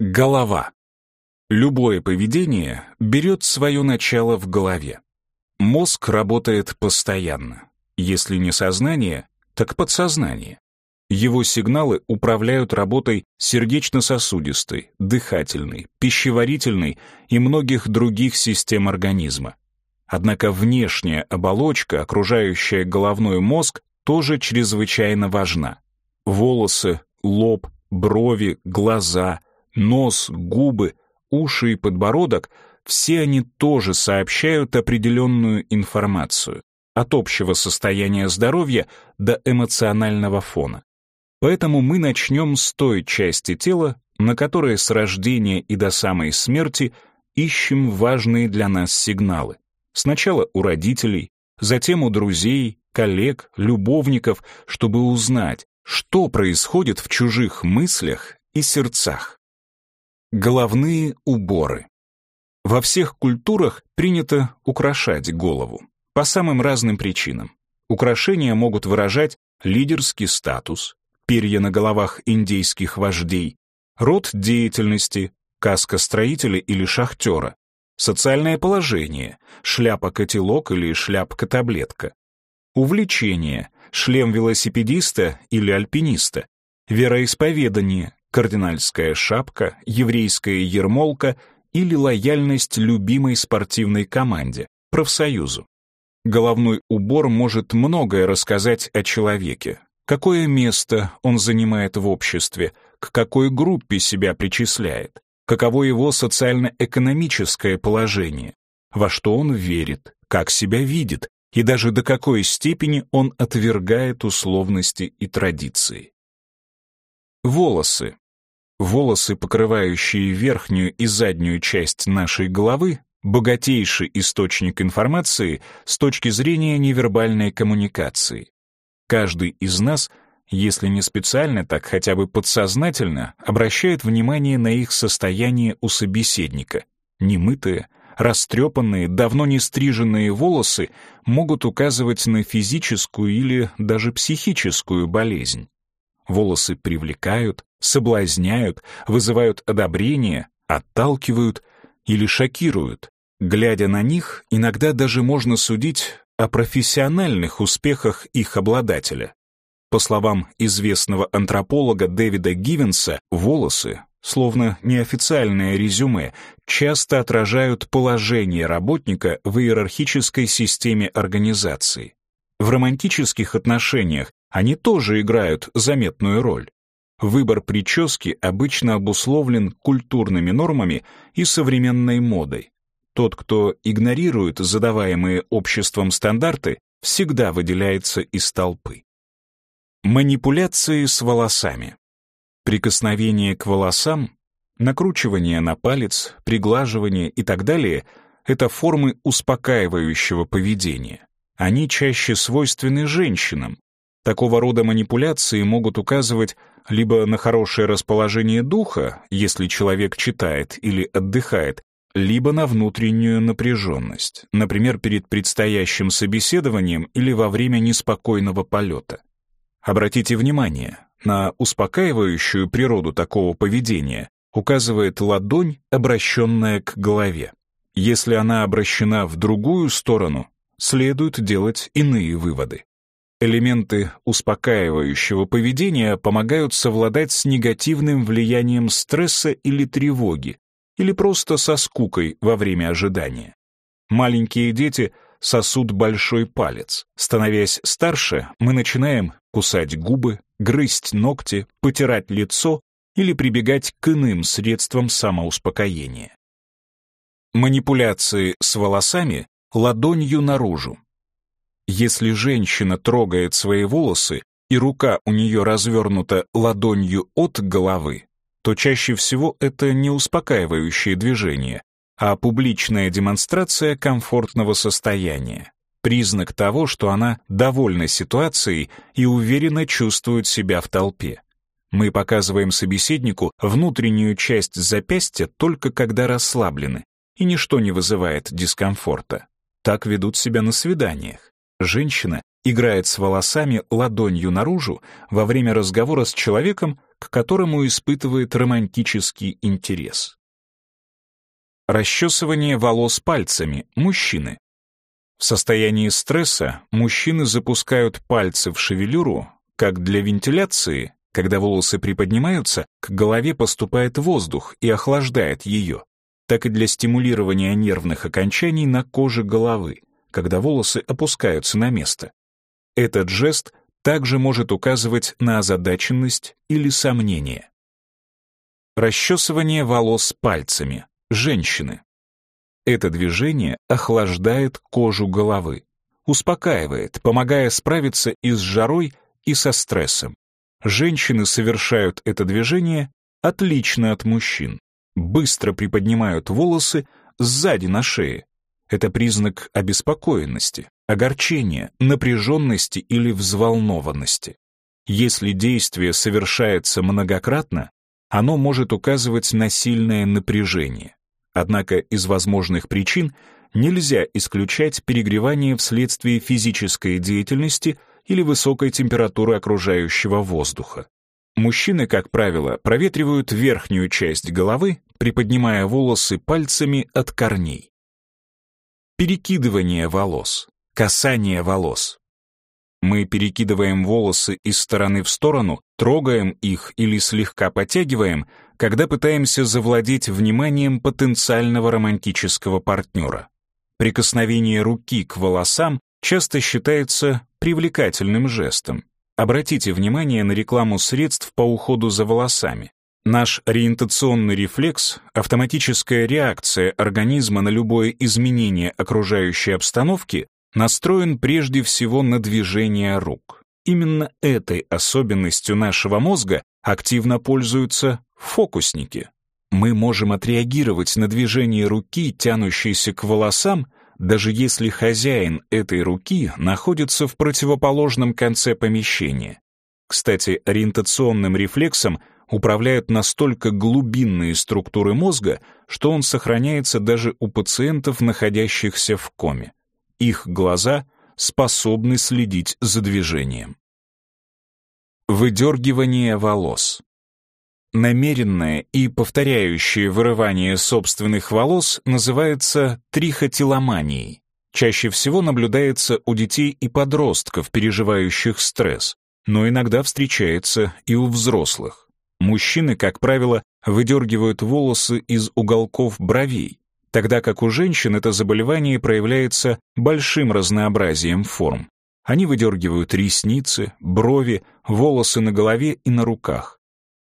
Голова. Любое поведение берет свое начало в голове. Мозг работает постоянно. Если не сознание, так подсознание. Его сигналы управляют работой сердечно-сосудистой, дыхательной, пищеварительной и многих других систем организма. Однако внешняя оболочка, окружающая головной мозг, тоже чрезвычайно важна. Волосы, лоб, брови, глаза, нос, губы, уши и подбородок — все они тоже сообщают определенную информацию от общего состояния здоровья до эмоционального фона. Поэтому мы начнем с той части тела, на которой с рождения и до самой смерти ищем важные для нас сигналы. Сначала у родителей, затем у друзей, коллег, любовников, чтобы узнать, что происходит в чужих мыслях и сердцах. Головные уборы. Во всех культурах принято украшать голову по самым разным причинам. Украшения могут выражать лидерский статус, перья на головах индейских вождей, род деятельности, каска строителя или шахтера, социальное положение, шляпа-котелок или шляпка-таблетка, увлечение, шлем велосипедиста или альпиниста, вероисповедание, кардинальская шапка, еврейская ермолка или лояльность любимой спортивной команде, профсоюзу. Головной убор может многое рассказать о человеке. Какое место он занимает в обществе, к какой группе себя причисляет, каково его социально-экономическое положение, во что он верит, как себя видит и даже до какой степени он отвергает условности и традиции. Волосы. Волосы, покрывающие верхнюю и заднюю часть нашей головы, богатейший источник информации с точки зрения невербальной коммуникации. Каждый из нас, если не специально, так хотя бы подсознательно, обращает внимание на их состояние у собеседника. Немытые, растрепанные, давно не стриженные волосы могут указывать на физическую или даже психическую болезнь. Волосы привлекают, соблазняют, вызывают одобрение, отталкивают или шокируют. Глядя на них, иногда даже можно судить о профессиональных успехах их обладателя. По словам известного антрополога Дэвида Гивенса, волосы, словно неофициальное резюме, часто отражают положение работника в иерархической системе организации. В романтических отношениях они тоже играют заметную роль. Выбор прически обычно обусловлен культурными нормами и современной модой. Тот, кто игнорирует задаваемые обществом стандарты, всегда выделяется из толпы. Манипуляции с волосами. Прикосновение к волосам, накручивание на палец, приглаживание и так далее — это формы успокаивающего поведения. Они чаще свойственны женщинам. Такого рода манипуляции могут указывать либо на хорошее расположение духа, если человек читает или отдыхает, либо на внутреннюю напряженность, например, перед предстоящим собеседованием или во время неспокойного полета. Обратите внимание, на успокаивающую природу такого поведения указывает ладонь, обращенная к голове. Если она обращена в другую сторону, следует делать иные выводы. Элементы успокаивающего поведения помогают совладать с негативным влиянием стресса или тревоги, или просто со скукой во время ожидания. Маленькие дети сосут большой палец. Становясь старше, мы начинаем кусать губы, грызть ногти, потирать лицо или прибегать к иным средствам самоуспокоения. Манипуляции с волосами ладонью наружу. Если женщина трогает свои волосы, и рука у нее развернута ладонью от головы, то чаще всего это не успокаивающее движение, а публичная демонстрация комфортного состояния. Признак того, что она довольна ситуацией и уверенно чувствует себя в толпе. Мы показываем собеседнику внутреннюю часть запястья только когда расслаблены, и ничто не вызывает дискомфорта. Так ведут себя на свиданиях. Женщина играет с волосами ладонью наружу во время разговора с человеком, к которому испытывает романтический интерес. Расчесывание волос пальцами мужчины. В состоянии стресса мужчины запускают пальцы в шевелюру как для вентиляции, когда волосы приподнимаются, к голове поступает воздух и охлаждает ее, так и для стимулирования нервных окончаний на коже головы, когда волосы опускаются на место. Этот жест также может указывать на озадаченность или сомнение. Расчесывание волос пальцами. Женщины. Это движение охлаждает кожу головы, успокаивает, помогая справиться и с жарой, и со стрессом. Женщины совершают это движение отлично от мужчин. Быстро приподнимают волосы сзади на шее. Это признак обеспокоенности, огорчения, напряженности или взволнованности. Если действие совершается многократно, оно может указывать на сильное напряжение. Однако из возможных причин нельзя исключать перегревание вследствие физической деятельности или высокой температуры окружающего воздуха. Мужчины, как правило, проветривают верхнюю часть головы, приподнимая волосы пальцами от корней. Перекидывание волос, касание волос. Мы перекидываем волосы из стороны в сторону, трогаем их или слегка подтягиваем, когда пытаемся завладеть вниманием потенциального романтического партнера. Прикосновение руки к волосам часто считается привлекательным жестом. Обратите внимание на рекламу средств по уходу за волосами. Наш ориентационный рефлекс, автоматическая реакция организма на любое изменение окружающей обстановки настроен прежде всего на движение рук. Именно этой особенностью нашего мозга активно пользуются фокусники. Мы можем отреагировать на движение руки, тянущейся к волосам, даже если хозяин этой руки находится в противоположном конце помещения. Кстати, ориентационным рефлексом управляют настолько глубинные структуры мозга, что он сохраняется даже у пациентов, находящихся в коме. Их глаза способны следить за движением. Выдергивание волос. Намеренное и повторяющее вырывание собственных волос называется трихотиломанией. Чаще всего наблюдается у детей и подростков, переживающих стресс, но иногда встречается и у взрослых. Мужчины, как правило, выдергивают волосы из уголков бровей, тогда как у женщин это заболевание проявляется большим разнообразием форм. Они выдергивают ресницы, брови, волосы на голове и на руках.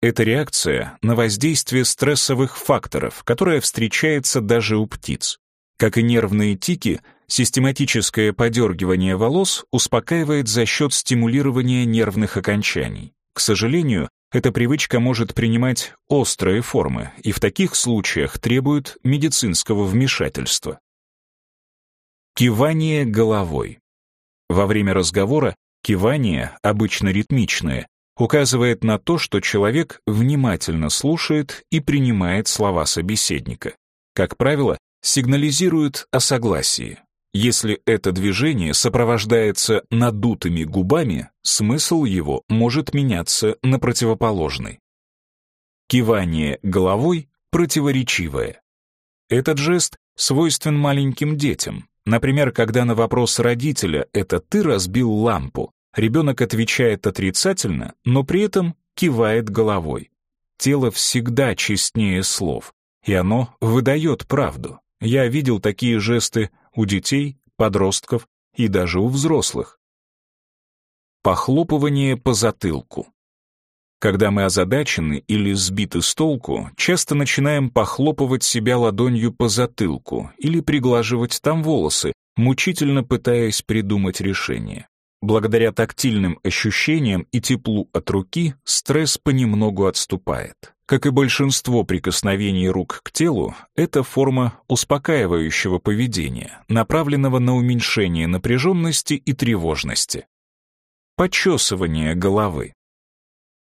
Это реакция на воздействие стрессовых факторов, которая встречается даже у птиц. Как и нервные тики, систематическое подергивание волос успокаивает за счет стимулирования нервных окончаний. К сожалению, эта привычка может принимать острые формы и в таких случаях требует медицинского вмешательства. Кивание головой. Во время разговора кивание, обычно ритмичное, указывает на то, что человек внимательно слушает и принимает слова собеседника. Как правило, сигнализирует о согласии. Если это движение сопровождается надутыми губами, смысл его может меняться на противоположный. Кивание головой противоречивое. Этот жест свойствен маленьким детям, Например, когда на вопрос родителя «это ты разбил лампу», ребенок отвечает отрицательно, но при этом кивает головой. Тело всегда честнее слов, и оно выдает правду. Я видел такие жесты у детей, подростков и даже у взрослых. Похлопывание по затылку. Когда мы озадачены или сбиты с толку, часто начинаем похлопывать себя ладонью по затылку или приглаживать там волосы, мучительно пытаясь придумать решение. Благодаря тактильным ощущениям и теплу от руки стресс понемногу отступает. Как и большинство прикосновений рук к телу, это форма успокаивающего поведения, направленного на уменьшение напряженности и тревожности. Почесывание головы.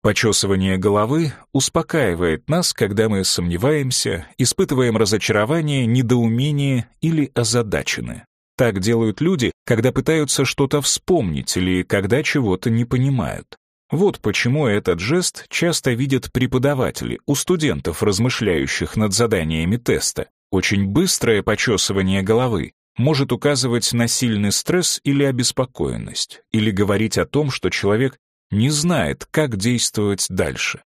Почесывание головы успокаивает нас, когда мы сомневаемся, испытываем разочарование, недоумение или озадачены. Так делают люди, когда пытаются что-то вспомнить или когда чего-то не понимают. Вот почему этот жест часто видят преподаватели у студентов, размышляющих над заданиями теста. Очень быстрое почесывание головы может указывать на сильный стресс или обеспокоенность, или говорить о том, что человек не знает, как действовать дальше.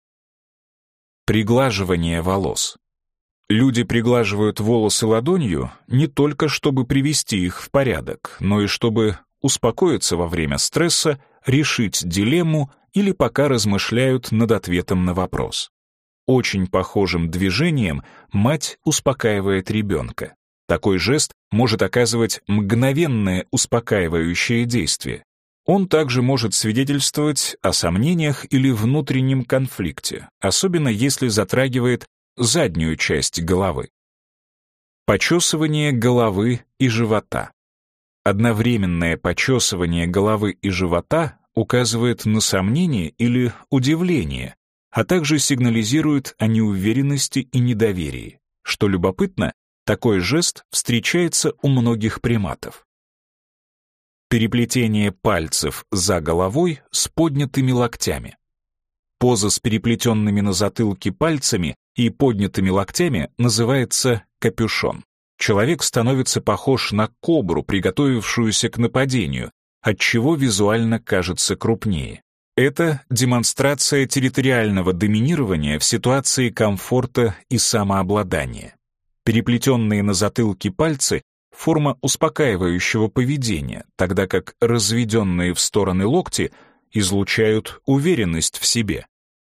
Приглаживание волос. Люди приглаживают волосы ладонью не только чтобы привести их в порядок, но и чтобы успокоиться во время стресса, решить дилемму или пока размышляют над ответом на вопрос. Очень похожим движением мать успокаивает ребенка. Такой жест может оказывать мгновенное успокаивающее действие. Он также может свидетельствовать о сомнениях или внутреннем конфликте, особенно если затрагивает заднюю часть головы. Почесывание головы и живота. Одновременное почесывание головы и живота указывает на сомнение или удивление, а также сигнализирует о неуверенности и недоверии. Что любопытно, такой жест встречается у многих приматов. Переплетение пальцев за головой с поднятыми локтями. Поза с переплетенными на затылке пальцами и поднятыми локтями называется капюшон. Человек становится похож на кобру, приготовившуюся к нападению, отчего визуально кажется крупнее. Это демонстрация территориального доминирования в ситуации комфорта и самообладания. Переплетенные на затылке пальцы — форма успокаивающего поведения, тогда как разведенные в стороны локти излучают уверенность в себе.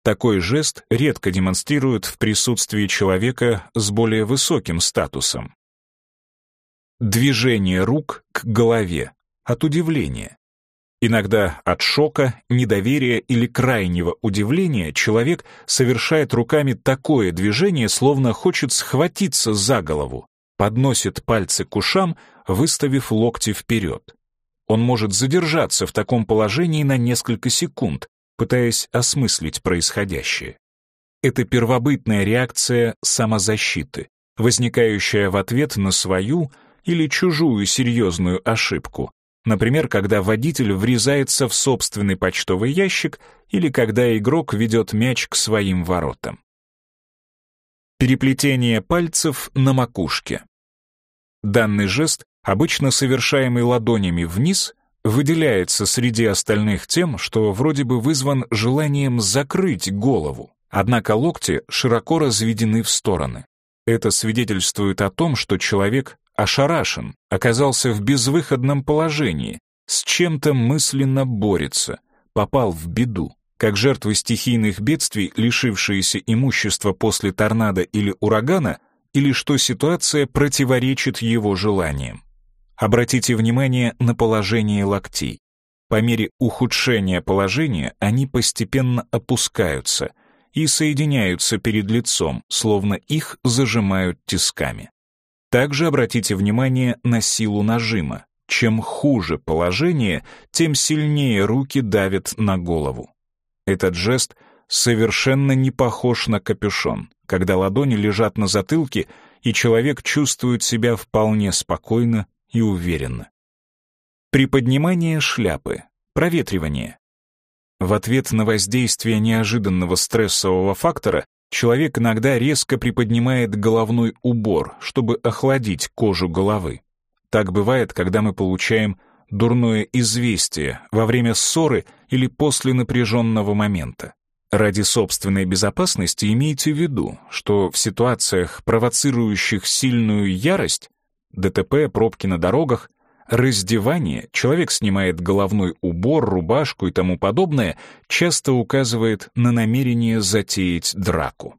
Такой жест редко демонстрируют в присутствии человека с более высоким статусом. Движение рук к голове от удивления. Иногда от шока, недоверия или крайнего удивления человек совершает руками такое движение, словно хочет схватиться за голову, подносит пальцы к ушам, выставив локти вперед. Он может задержаться в таком положении на несколько секунд, пытаясь осмыслить происходящее. Это первобытная реакция самозащиты, возникающая в ответ на свою или чужую серьезную ошибку, Например, когда водитель врезается в собственный почтовый ящик или когда игрок ведет мяч к своим воротам. Переплетение пальцев на макушке. Данный жест, обычно совершаемый ладонями вниз, выделяется среди остальных тем, что вроде бы вызван желанием закрыть голову, однако локти широко разведены в стороны. Это свидетельствует о том, что человек ошарашен, оказался в безвыходном положении, с чем-то мысленно борется, попал в беду. Как жертвы стихийных бедствий, лишившиеся имущества после торнадо или урагана, или что ситуация противоречит его желаниям. Обратите внимание на положение локтей. По мере ухудшения положения они постепенно опускаются и соединяются перед лицом, словно их зажимают тисками. Также обратите внимание на силу нажима. Чем хуже положение, тем сильнее руки давят на голову. Этот жест совершенно не похож на капюшон, когда ладони лежат на затылке, и человек чувствует себя вполне спокойно и уверенно. Приподнимание шляпы, проветривание. В ответ на воздействие неожиданного стрессового фактора Человек иногда резко приподнимает головной убор, чтобы охладить кожу головы. Так бывает, когда мы получаем дурное известие во время ссоры или после напряженного момента. Ради собственной безопасности имейте в виду, что в ситуациях, провоцирующих сильную ярость, ДТП, пробки на дорогах, раздевание, человек снимает головной убор, рубашку и тому подобное, часто указывает на намерение затеять драку.